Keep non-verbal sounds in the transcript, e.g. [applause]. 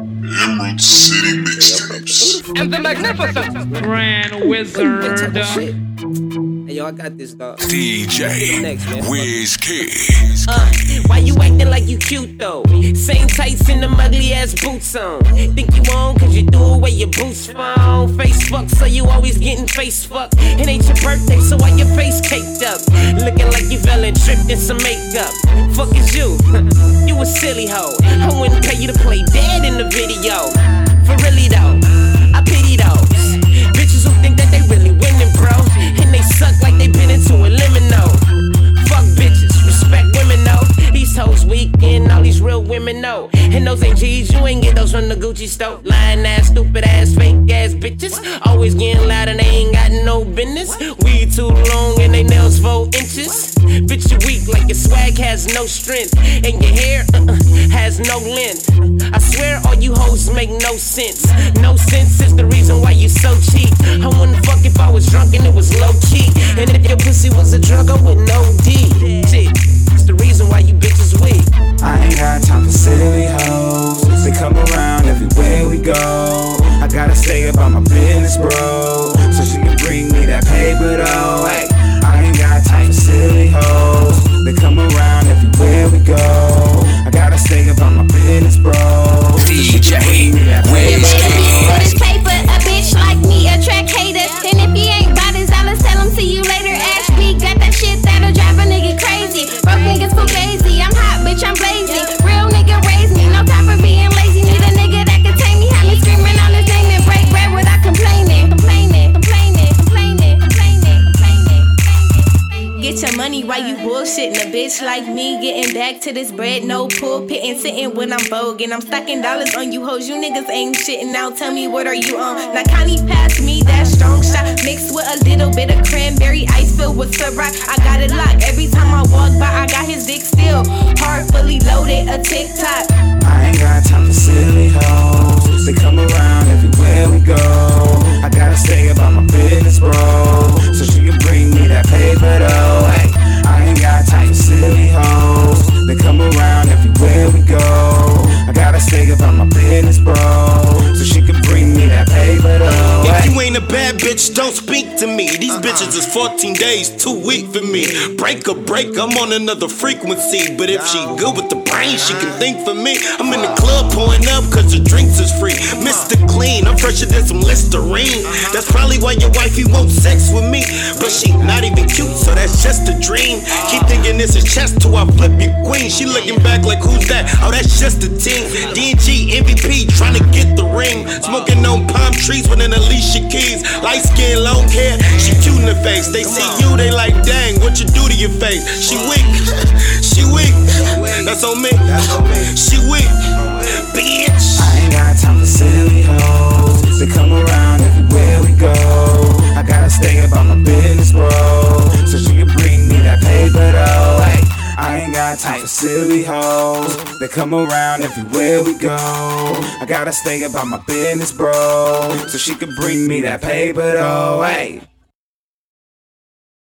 Emerald City Mixtapes. and the magnificent Grand Wizard. Hey, yo, I got this, dog. DJ Next, man. Wiz Kid. Uh, why you acting like you cute though? Same tights and them ugly ass boots on. Think you on cause you threw away your Boost phone. Face fuck, so you always getting face fucked. It ain't your birthday, so why your face caked up? Looking like you fell and tripped in some makeup. Fuck is you? [laughs] you a silly hoe. I wouldn't pay you to play dead in the video. For really though, I pity those. Bitches who think that they really winning, bro. And they suck like they been into a limo. Fuck bitches, respect women though. These hoes weak and all these real women know. And those ain't G's, you ain't get those from the Gucci store. Lying ass, stupid ass, fake you weak like your swag has no strength. And your hair uh-uh, has no length. I swear all you hoes make no sense. No sense is the reason why you so cheap. I wouldn't fuck if I was drunk and it was low key. And if your pussy was a drug, I would no D. It's the reason why you bitches weak. I ain't got time for silly hoes. They come around everywhere we go. I gotta stay about my business, bro. So she can bring me that paper, though. Your you bullshitting. A bitch like me getting back to this bread, no pulpit and sitting when I'm vogue. And I'm stacking dollars on you hoes. You niggas ain't shitting now. Tell me what are you on? Now Connie pass me that strong shot mixed with a little bit of cranberry ice filled with Ciroc. I got it locked. Every time bitch, don't speak to me. These uh-huh. bitches is 14 days too weak for me. Break a break, I'm on another frequency. But if she good with brain, she can think for me. I'm in the club pouring up cause the drinks is free. Mr. Clean, I'm fresher than some Listerine. That's probably why your wifey won't sex with me. But she not even cute, so that's just a dream. Keep thinking this is chess till I flip your queen. She looking back like who's that? Oh, that's just a team. DNG MVP trying to get the ring. Smoking on palm trees with an Alicia Keys. Light skin, long hair, she cute in the face. They see you, they like, dang, what you do to your face? She weak. [laughs] That's on me. She weak, bitch. I ain't got time for silly hoes. They come around everywhere we go. I gotta stay about my business, bro. So she can bring me that paper, though. Hey, I ain't got time for silly hoes. They come around everywhere we go. I gotta stay about my business, bro. So she can bring me that paper, though. Hey.